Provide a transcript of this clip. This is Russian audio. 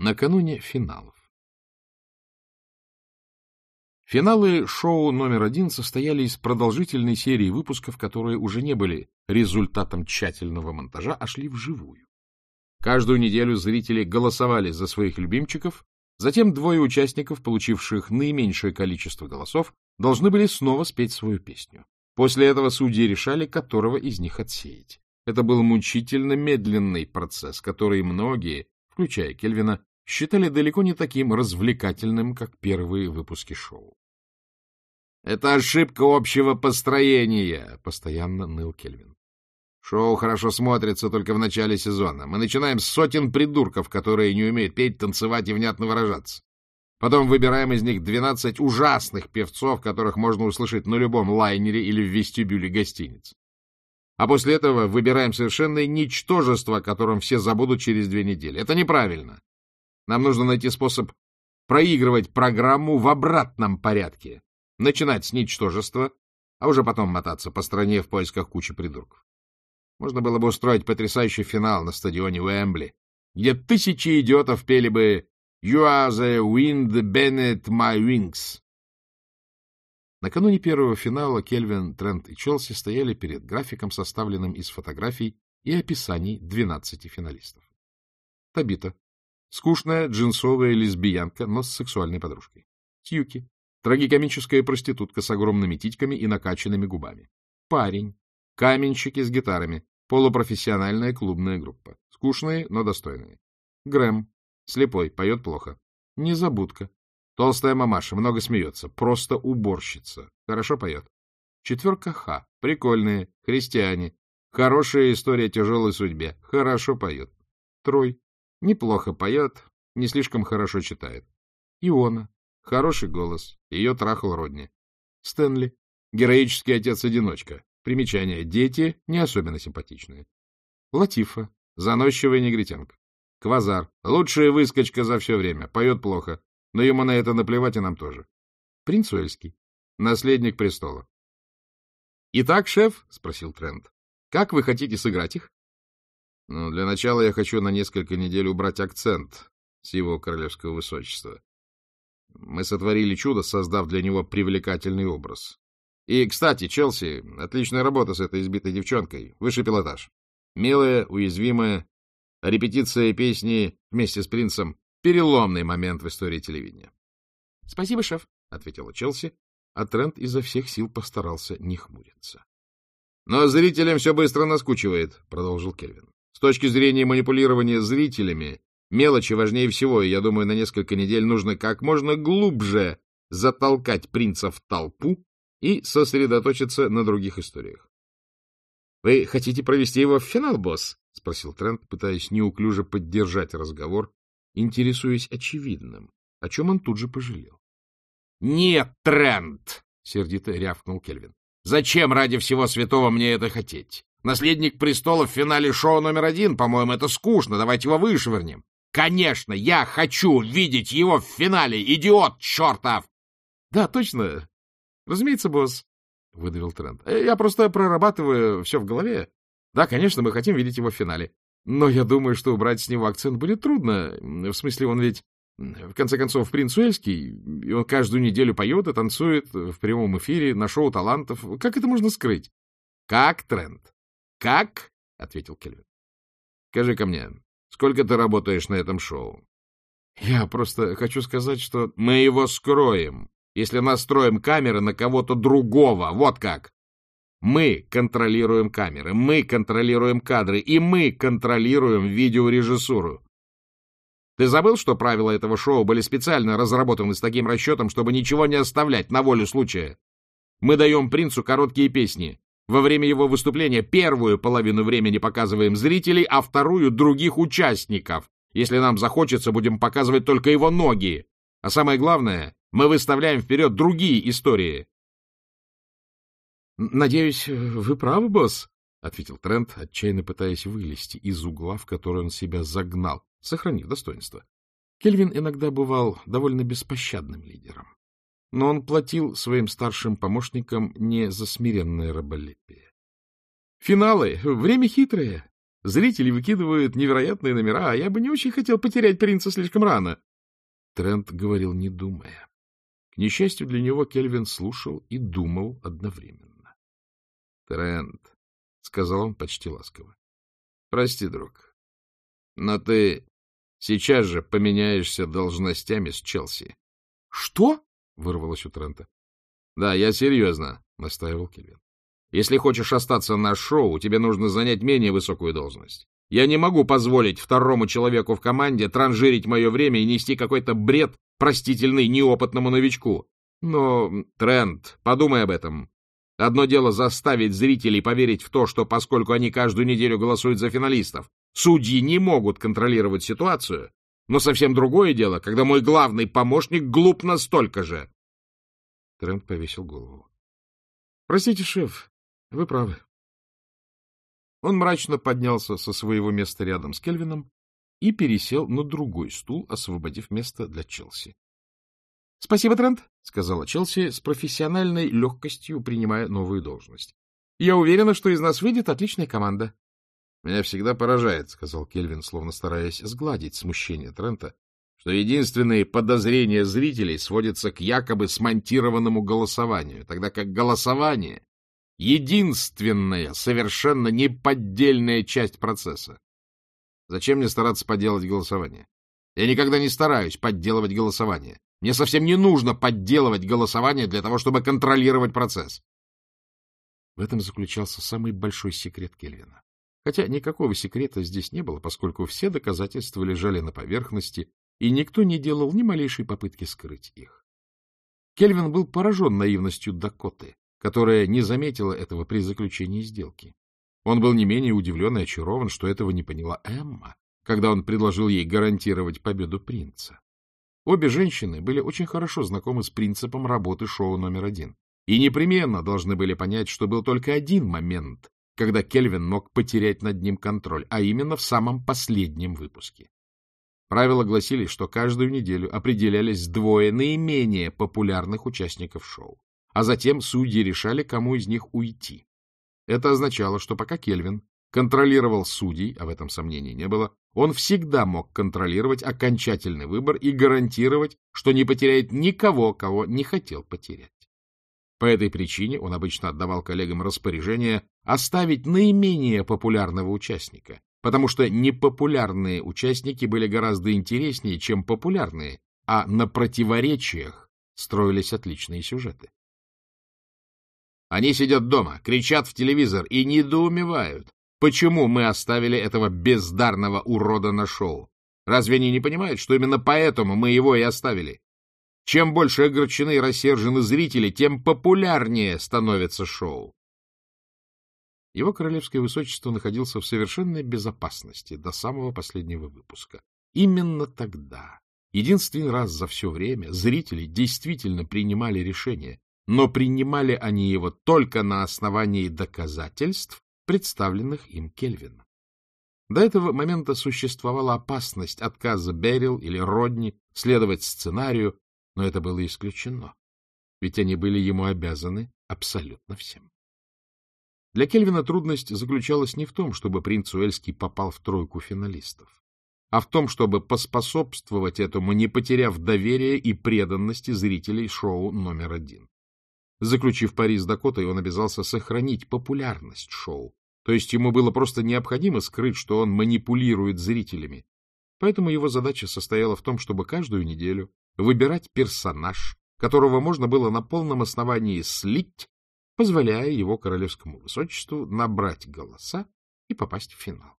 Накануне финалов. Финалы шоу номер один состояли из продолжительной серии выпусков, которые уже не были результатом тщательного монтажа, а шли вживую. Каждую неделю зрители голосовали за своих любимчиков, затем двое участников, получивших наименьшее количество голосов, должны были снова спеть свою песню. После этого судьи решали, которого из них отсеять. Это был мучительно медленный процесс, который многие, включая Кельвина, считали далеко не таким развлекательным, как первые выпуски шоу. — Это ошибка общего построения, — постоянно ныл Кельвин. Шоу хорошо смотрится только в начале сезона. Мы начинаем с сотен придурков, которые не умеют петь, танцевать и внятно выражаться. Потом выбираем из них 12 ужасных певцов, которых можно услышать на любом лайнере или в вестибюле гостиниц. А после этого выбираем совершенное ничтожество, о котором все забудут через две недели. Это неправильно. Нам нужно найти способ проигрывать программу в обратном порядке. Начинать с ничтожества, а уже потом мотаться по стране в поисках кучи придурков. Можно было бы устроить потрясающий финал на стадионе Уэмбли, где тысячи идиотов пели бы «You are the wind beneath my wings». Накануне первого финала Кельвин, Трент и Челси стояли перед графиком, составленным из фотографий и описаний 12 финалистов. Табита, Скучная джинсовая лесбиянка, но с сексуальной подружкой. Тьюки. Трагикомическая проститутка с огромными титьками и накачанными губами. Парень. Каменщики с гитарами. Полупрофессиональная клубная группа. Скучные, но достойные. Грэм. Слепой, поет плохо. Незабудка. Толстая мамаша, много смеется. Просто уборщица. Хорошо поет. Четверка Х. Прикольные. Христиане. Хорошая история тяжелой судьбе. Хорошо поет. Трой. Неплохо поет, не слишком хорошо читает. Иона. Хороший голос. Ее трахал Родни. Стэнли. Героический отец-одиночка. Примечание. Дети не особенно симпатичные. Латифа. Заносчивая негритянка. Квазар. Лучшая выскочка за все время. Поет плохо. Но ему на это наплевать и нам тоже. Принц Уэльский. Наследник престола. — Итак, шеф, — спросил Трент, — как вы хотите сыграть их? Но для начала я хочу на несколько недель убрать акцент с его королевского высочества. Мы сотворили чудо, создав для него привлекательный образ. И, кстати, Челси, отличная работа с этой избитой девчонкой. Высший пилотаж. Милая, уязвимая. Репетиция песни вместе с принцем — переломный момент в истории телевидения. — Спасибо, шеф, — ответила Челси, а Трент изо всех сил постарался не хмуриться. — Но зрителям все быстро наскучивает, — продолжил Кельвин. С точки зрения манипулирования зрителями, мелочи важнее всего, и я думаю, на несколько недель нужно как можно глубже затолкать принца в толпу и сосредоточиться на других историях. — Вы хотите провести его в финал, босс? — спросил Трент, пытаясь неуклюже поддержать разговор, интересуясь очевидным, о чем он тут же пожалел. — Нет, Трент! — сердито рявкнул Кельвин. — Зачем ради всего святого мне это хотеть? Наследник престола в финале шоу номер один, по-моему, это скучно, давайте его вышвырнем. Конечно, я хочу видеть его в финале, идиот чертов! — Да, точно. Разумеется, босс, — выдавил Трент. — Я просто прорабатываю все в голове. Да, конечно, мы хотим видеть его в финале. Но я думаю, что убрать с него акцент будет трудно. В смысле, он ведь, в конце концов, принц Уэльский, и он каждую неделю поет и танцует в прямом эфире на шоу талантов. Как это можно скрыть? — Как, Трент? — Как? — ответил Кельвин. — Скажи-ка мне, сколько ты работаешь на этом шоу? — Я просто хочу сказать, что... — Мы его скроем, если настроим камеры на кого-то другого. Вот как. Мы контролируем камеры, мы контролируем кадры, и мы контролируем видеорежиссуру. Ты забыл, что правила этого шоу были специально разработаны с таким расчетом, чтобы ничего не оставлять на волю случая? Мы даем принцу короткие песни, во время его выступления первую половину времени показываем зрителей, а вторую — других участников. Если нам захочется, будем показывать только его ноги. А самое главное, мы выставляем вперед другие истории. — Надеюсь, вы правы, босс, — ответил Трент, отчаянно пытаясь вылезти из угла, в который он себя загнал, сохранив достоинство. Кельвин иногда бывал довольно беспощадным лидером но он платил своим старшим помощникам не за смиренное раболепие. Финалы — время хитрое. Зрители выкидывают невероятные номера, а я бы не очень хотел потерять принца слишком рано. Трент говорил, не думая. К несчастью для него, Кельвин слушал и думал одновременно. — Трент, — сказал он почти ласково, — прости, друг, но ты сейчас же поменяешься должностями с Челси. — Что? — вырвалось у Трента. — Да, я серьезно, — настаивал Кельвин. — Если хочешь остаться на шоу, тебе нужно занять менее высокую должность. Я не могу позволить второму человеку в команде транжирить мое время и нести какой-то бред, простительный неопытному новичку. Но, Трент, подумай об этом. Одно дело заставить зрителей поверить в то, что поскольку они каждую неделю голосуют за финалистов, судьи не могут контролировать ситуацию, но совсем другое дело, когда мой главный помощник глуп настолько же. Трент повесил голову. — Простите, шеф, вы правы. Он мрачно поднялся со своего места рядом с Кельвином и пересел на другой стул, освободив место для Челси. — Спасибо, Трент, — сказала Челси с профессиональной легкостью, принимая новую должность. — Я уверена, что из нас выйдет отличная команда. — Меня всегда поражает, — сказал Кельвин, словно стараясь сгладить смущение Трента, что единственные подозрения зрителей сводятся к якобы смонтированному голосованию, тогда как голосование — единственная, совершенно неподдельная часть процесса. Зачем мне стараться подделать голосование? Я никогда не стараюсь подделывать голосование. Мне совсем не нужно подделывать голосование для того, чтобы контролировать процесс. В этом заключался самый большой секрет Кельвина. Хотя никакого секрета здесь не было, поскольку все доказательства лежали на поверхности, и никто не делал ни малейшей попытки скрыть их. Кельвин был поражен наивностью Дакоты, которая не заметила этого при заключении сделки. Он был не менее удивлен и очарован, что этого не поняла Эмма, когда он предложил ей гарантировать победу принца. Обе женщины были очень хорошо знакомы с принципом работы шоу номер один и непременно должны были понять, что был только один момент, когда Кельвин мог потерять над ним контроль, а именно в самом последнем выпуске. Правила гласили, что каждую неделю определялись двое наименее популярных участников шоу, а затем судьи решали, кому из них уйти. Это означало, что пока Кельвин контролировал судей, а в этом сомнений не было, он всегда мог контролировать окончательный выбор и гарантировать, что не потеряет никого, кого не хотел потерять. По этой причине он обычно отдавал коллегам распоряжение оставить наименее популярного участника, потому что непопулярные участники были гораздо интереснее, чем популярные, а на противоречиях строились отличные сюжеты. Они сидят дома, кричат в телевизор и недоумевают, почему мы оставили этого бездарного урода на шоу. Разве они не понимают, что именно поэтому мы его и оставили? Чем больше огорчены и рассержены зрители, тем популярнее становится шоу. Его королевское высочество находился в совершенной безопасности до самого последнего выпуска. Именно тогда, единственный раз за все время, зрители действительно принимали решение, но принимали они его только на основании доказательств, представленных им Кельвином. До этого момента существовала опасность отказа Берил или Родни следовать сценарию, но это было исключено, ведь они были ему обязаны абсолютно всем. Для Кельвина трудность заключалась не в том, чтобы принц Уэльский попал в тройку финалистов, а в том, чтобы поспособствовать этому, не потеряв доверия и преданности зрителей шоу номер один. Заключив пари с Дакотой, он обязался сохранить популярность шоу, то есть ему было просто необходимо скрыть, что он манипулирует зрителями. Поэтому его задача состояла в том, чтобы каждую неделю выбирать персонаж, которого можно было на полном основании слить, позволяя его королевскому высочеству набрать голоса и попасть в финал.